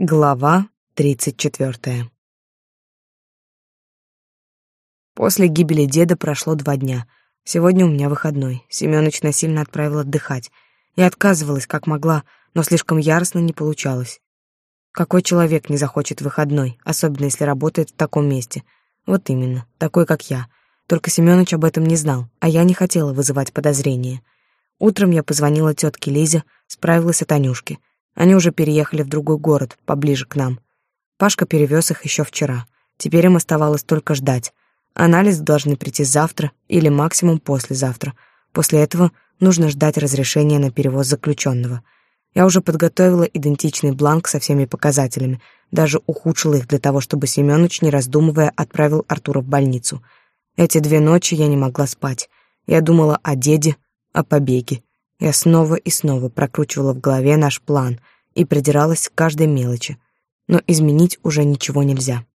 Глава тридцать четвертая. После гибели деда прошло два дня. Сегодня у меня выходной. Семёныч насильно отправил отдыхать. Я отказывалась, как могла, но слишком яростно не получалось. Какой человек не захочет выходной, особенно если работает в таком месте? Вот именно, такой, как я. Только Семёныч об этом не знал, а я не хотела вызывать подозрения. Утром я позвонила тетке Лизе, справилась о Танюшке — они уже переехали в другой город, поближе к нам. Пашка перевез их еще вчера. Теперь им оставалось только ждать. Анализы должны прийти завтра или максимум послезавтра. После этого нужно ждать разрешения на перевоз заключенного. Я уже подготовила идентичный бланк со всеми показателями, даже ухудшила их для того, чтобы Семёныч, не раздумывая, отправил Артура в больницу. Эти две ночи я не могла спать. Я думала о деде, о побеге. Я снова и снова прокручивала в голове наш план и придиралась к каждой мелочи, но изменить уже ничего нельзя.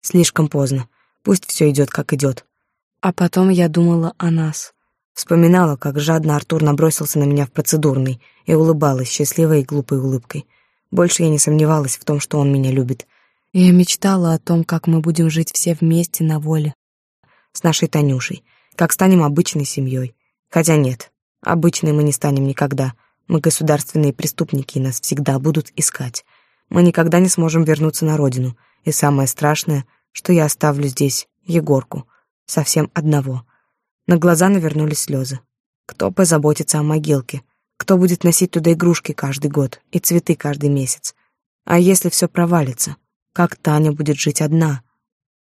Слишком поздно, пусть все идет как идет. А потом я думала о нас. Вспоминала, как жадно Артур набросился на меня в процедурный и улыбалась счастливой и глупой улыбкой. Больше я не сомневалась в том, что он меня любит. Я мечтала о том, как мы будем жить все вместе на воле. С нашей Танюшей, как станем обычной семьей. Хотя нет, Обычные мы не станем никогда. Мы государственные преступники, и нас всегда будут искать. Мы никогда не сможем вернуться на родину. И самое страшное, что я оставлю здесь Егорку. Совсем одного. На глаза навернулись слезы. Кто позаботится о могилке? Кто будет носить туда игрушки каждый год и цветы каждый месяц? А если все провалится? Как Таня будет жить одна?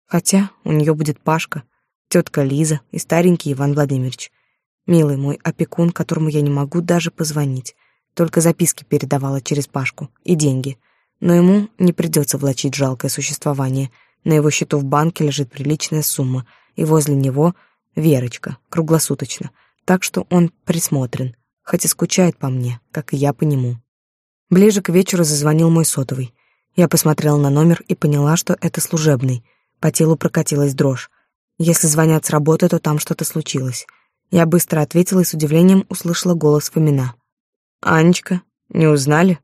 Хотя у нее будет Пашка, тетка Лиза и старенький Иван Владимирович. Милый мой опекун, которому я не могу даже позвонить. Только записки передавала через Пашку и деньги. Но ему не придется влачить жалкое существование. На его счету в банке лежит приличная сумма, и возле него Верочка, круглосуточно. Так что он присмотрен, хоть и скучает по мне, как и я по нему. Ближе к вечеру зазвонил мой сотовый. Я посмотрела на номер и поняла, что это служебный. По телу прокатилась дрожь. Если звонят с работы, то там что-то случилось. Я быстро ответила и с удивлением услышала голос Фомина. «Анечка, не узнали?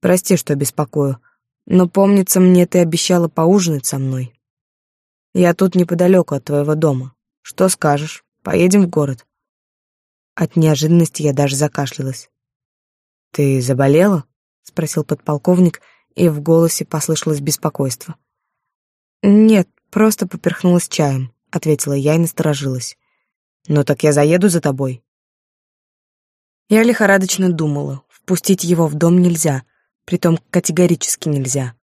Прости, что беспокою, но, помнится мне, ты обещала поужинать со мной. Я тут неподалеку от твоего дома. Что скажешь? Поедем в город?» От неожиданности я даже закашлялась. «Ты заболела?» — спросил подполковник, и в голосе послышалось беспокойство. «Нет, просто поперхнулась чаем», — ответила я и насторожилась. «Ну так я заеду за тобой». Я лихорадочно думала, впустить его в дом нельзя, притом категорически нельзя.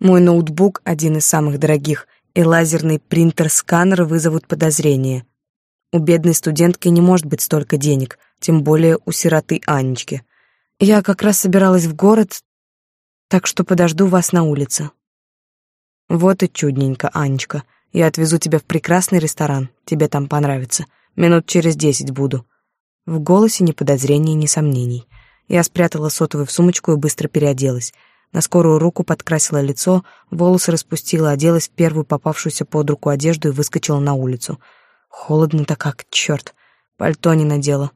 Мой ноутбук, один из самых дорогих, и лазерный принтер-сканер вызовут подозрения. У бедной студентки не может быть столько денег, тем более у сироты Анечки. Я как раз собиралась в город, так что подожду вас на улице. Вот и чудненько, Анечка. Я отвезу тебя в прекрасный ресторан, тебе там понравится. Минут через десять буду». В голосе ни подозрений, ни сомнений. Я спрятала сотовый в сумочку и быстро переоделась. На скорую руку подкрасила лицо, волосы распустила, оделась в первую попавшуюся под руку одежду и выскочила на улицу. Холодно-то как, черт. Пальто не надела.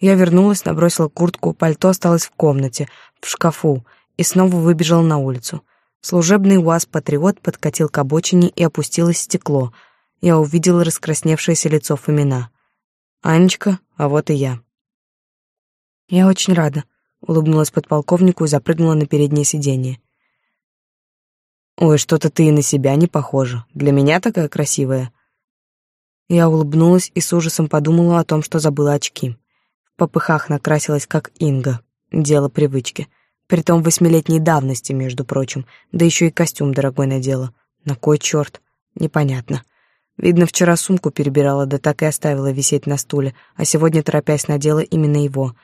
Я вернулась, набросила куртку, пальто осталось в комнате, в шкафу, и снова выбежала на улицу. Служебный УАЗ-патриот подкатил к обочине и опустилось стекло. Я увидела раскрасневшееся лицо Фомина. Анечка, а вот и я. Я очень рада, улыбнулась подполковнику и запрыгнула на переднее сиденье. Ой, что-то ты и на себя не похожа. Для меня такая красивая. Я улыбнулась и с ужасом подумала о том, что забыла очки. В попыхах накрасилась как Инга. Дело привычки. Притом восьмилетней давности, между прочим. Да еще и костюм дорогой надела. На кой черт? Непонятно. Видно, вчера сумку перебирала, да так и оставила висеть на стуле, а сегодня, торопясь, надела именно его.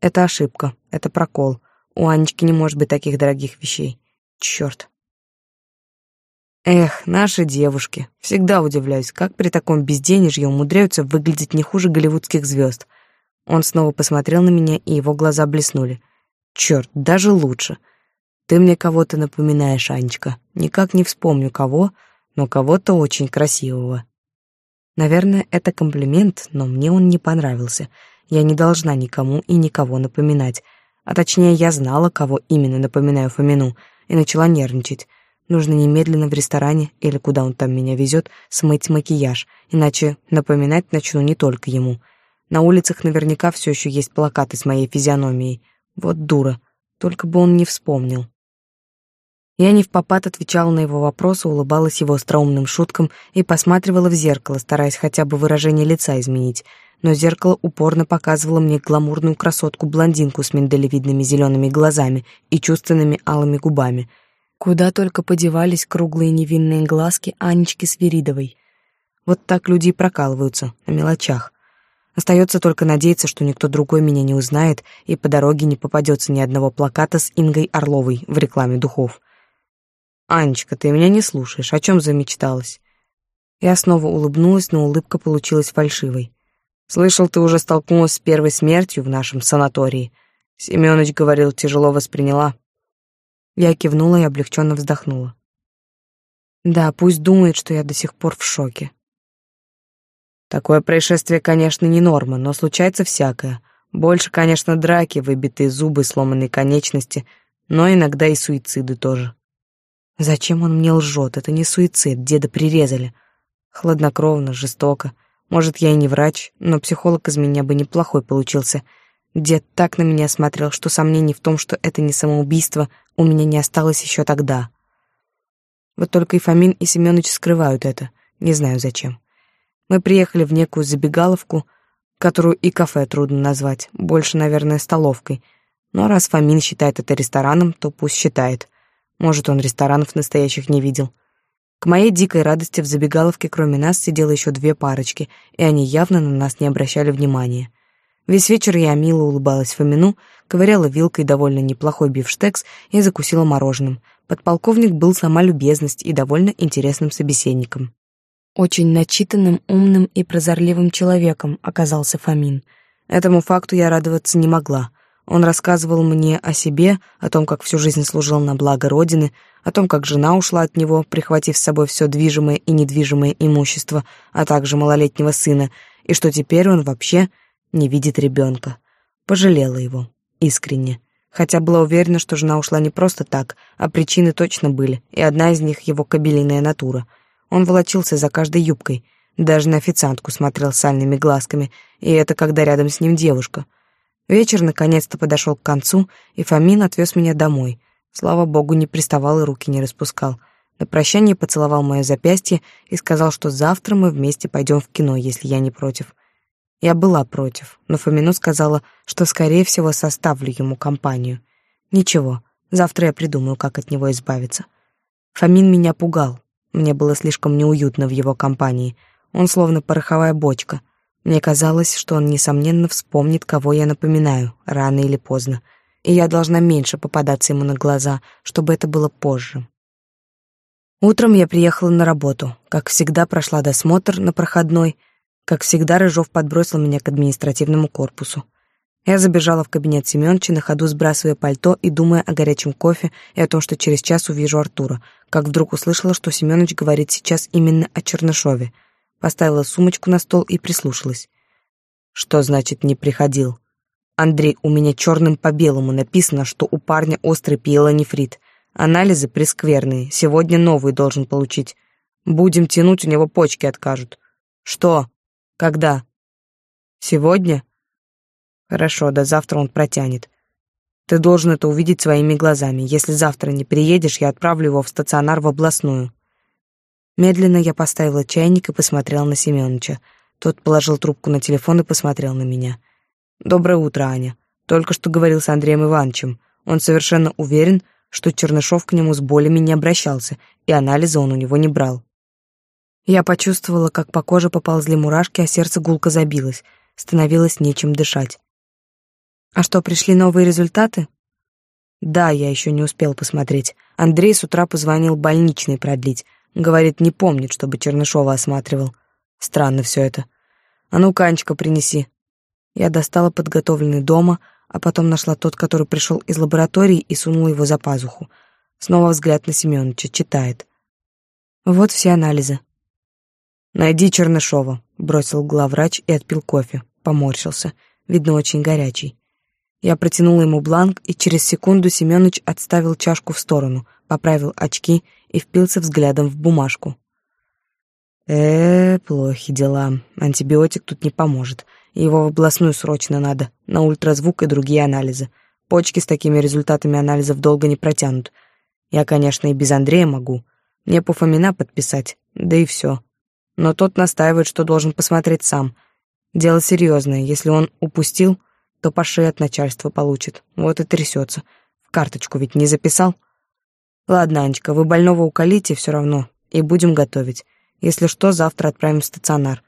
Это ошибка, это прокол. У Анечки не может быть таких дорогих вещей. Черт. Эх, наши девушки. Всегда удивляюсь, как при таком безденежье умудряются выглядеть не хуже голливудских звезд. Он снова посмотрел на меня, и его глаза блеснули. Черт, даже лучше. Ты мне кого-то напоминаешь, Анечка. Никак не вспомню кого, но кого-то очень красивого. Наверное, это комплимент, но мне он не понравился. Я не должна никому и никого напоминать. А точнее, я знала, кого именно напоминаю Фомину. и начала нервничать. Нужно немедленно в ресторане, или куда он там меня везет, смыть макияж, иначе напоминать начну не только ему. На улицах наверняка все еще есть плакаты с моей физиономией. Вот дура, только бы он не вспомнил. Я не в попад отвечала на его вопросы, улыбалась его остроумным шуткам и посматривала в зеркало, стараясь хотя бы выражение лица изменить. Но зеркало упорно показывало мне гламурную красотку-блондинку с миндалевидными зелеными глазами и чувственными алыми губами — Куда только подевались круглые невинные глазки Анечки Свиридовой. Вот так люди и прокалываются, на мелочах. Остается только надеяться, что никто другой меня не узнает, и по дороге не попадется ни одного плаката с Ингой Орловой в рекламе духов. «Анечка, ты меня не слушаешь, о чем замечталась?» Я снова улыбнулась, но улыбка получилась фальшивой. «Слышал, ты уже столкнулась с первой смертью в нашем санатории. Семёныч говорил, тяжело восприняла. Я кивнула и облегченно вздохнула. Да, пусть думает, что я до сих пор в шоке. Такое происшествие, конечно, не норма, но случается всякое. Больше, конечно, драки, выбитые зубы, сломанные конечности, но иногда и суициды тоже. Зачем он мне лжет? Это не суицид, деда прирезали. Хладнокровно, жестоко. Может, я и не врач, но психолог из меня бы неплохой получился — Дед так на меня смотрел, что сомнений в том, что это не самоубийство, у меня не осталось еще тогда. Вот только и Фомин, и Семёныч скрывают это, не знаю зачем. Мы приехали в некую забегаловку, которую и кафе трудно назвать, больше, наверное, столовкой. Но раз Фомин считает это рестораном, то пусть считает. Может, он ресторанов настоящих не видел. К моей дикой радости в забегаловке кроме нас сидело еще две парочки, и они явно на нас не обращали внимания. Весь вечер я мило улыбалась Фомину, ковыряла вилкой довольно неплохой бифштекс и закусила мороженым. Подполковник был сама любезность и довольно интересным собеседником. Очень начитанным, умным и прозорливым человеком оказался Фомин. Этому факту я радоваться не могла. Он рассказывал мне о себе, о том, как всю жизнь служил на благо Родины, о том, как жена ушла от него, прихватив с собой все движимое и недвижимое имущество, а также малолетнего сына, и что теперь он вообще не видит ребенка. Пожалела его, искренне. Хотя была уверена, что жена ушла не просто так, а причины точно были, и одна из них — его кабелиная натура. Он волочился за каждой юбкой, даже на официантку смотрел сальными глазками, и это когда рядом с ним девушка. Вечер наконец-то подошел к концу, и Фомин отвез меня домой. Слава богу, не приставал и руки не распускал. На прощание поцеловал мое запястье и сказал, что завтра мы вместе пойдем в кино, если я не против. Я была против, но Фомину сказала, что, скорее всего, составлю ему компанию. Ничего, завтра я придумаю, как от него избавиться. Фомин меня пугал. Мне было слишком неуютно в его компании. Он словно пороховая бочка. Мне казалось, что он, несомненно, вспомнит, кого я напоминаю, рано или поздно. И я должна меньше попадаться ему на глаза, чтобы это было позже. Утром я приехала на работу. Как всегда, прошла досмотр на проходной — как всегда, Рыжов подбросил меня к административному корпусу. Я забежала в кабинет Семёныча, на ходу сбрасывая пальто и думая о горячем кофе и о том, что через час увижу Артура, как вдруг услышала, что Семёныч говорит сейчас именно о Чернышове. Поставила сумочку на стол и прислушалась. Что значит «не приходил»? Андрей, у меня черным по белому написано, что у парня острый пиелонефрит. Анализы прескверные, сегодня новый должен получить. Будем тянуть, у него почки откажут. Что? Когда? Сегодня? Хорошо, до завтра он протянет. Ты должен это увидеть своими глазами. Если завтра не приедешь, я отправлю его в стационар в областную. Медленно я поставила чайник и посмотрела на Семёныча. Тот положил трубку на телефон и посмотрел на меня. Доброе утро, Аня. Только что говорил с Андреем Ивановичем. Он совершенно уверен, что Чернышов к нему с болями не обращался, и анализы он у него не брал. Я почувствовала, как по коже поползли мурашки, а сердце гулко забилось. Становилось нечем дышать. А что, пришли новые результаты? Да, я еще не успел посмотреть. Андрей с утра позвонил больничный продлить. Говорит, не помнит, чтобы Чернышова осматривал. Странно все это. А ну, Канечка, принеси. Я достала подготовленный дома, а потом нашла тот, который пришел из лаборатории и сунула его за пазуху. Снова взгляд на Семёныча, читает. Вот все анализы. «Найди Чернышова», — бросил главврач и отпил кофе. Поморщился. Видно, очень горячий. Я протянула ему бланк, и через секунду Семёныч отставил чашку в сторону, поправил очки и впился взглядом в бумажку. Э, плохи дела. Антибиотик тут не поможет. Его в областную срочно надо, на ультразвук и другие анализы. Почки с такими результатами анализов долго не протянут. Я, конечно, и без Андрея могу. Мне по Фомина подписать, да и все. Но тот настаивает, что должен посмотреть сам. Дело серьезное, если он упустил, то по шее от начальства получит. Вот и трясется. В карточку ведь не записал. Ладно, Анечка, вы больного уколите все равно, и будем готовить. Если что, завтра отправим в стационар.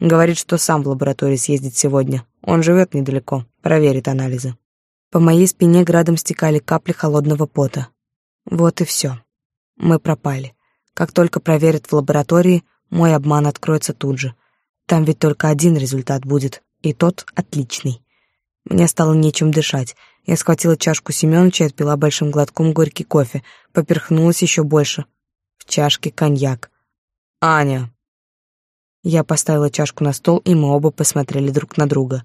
Говорит, что сам в лабораторию съездит сегодня. Он живет недалеко, проверит анализы. По моей спине градом стекали капли холодного пота. Вот и все. Мы пропали. Как только проверят в лаборатории, мой обман откроется тут же. Там ведь только один результат будет, и тот отличный. Мне стало нечем дышать. Я схватила чашку Семёныча и отпила большим глотком горький кофе, поперхнулась еще больше. В чашке коньяк. «Аня!» Я поставила чашку на стол, и мы оба посмотрели друг на друга.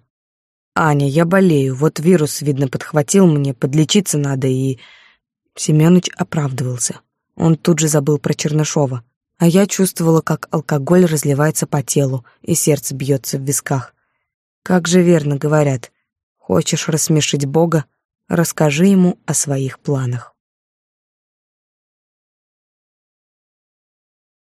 «Аня, я болею, вот вирус, видно, подхватил мне, подлечиться надо, и...» Семёныч оправдывался. Он тут же забыл про Чернышова, а я чувствовала, как алкоголь разливается по телу, и сердце бьется в висках. Как же верно говорят, хочешь рассмешить Бога, расскажи ему о своих планах.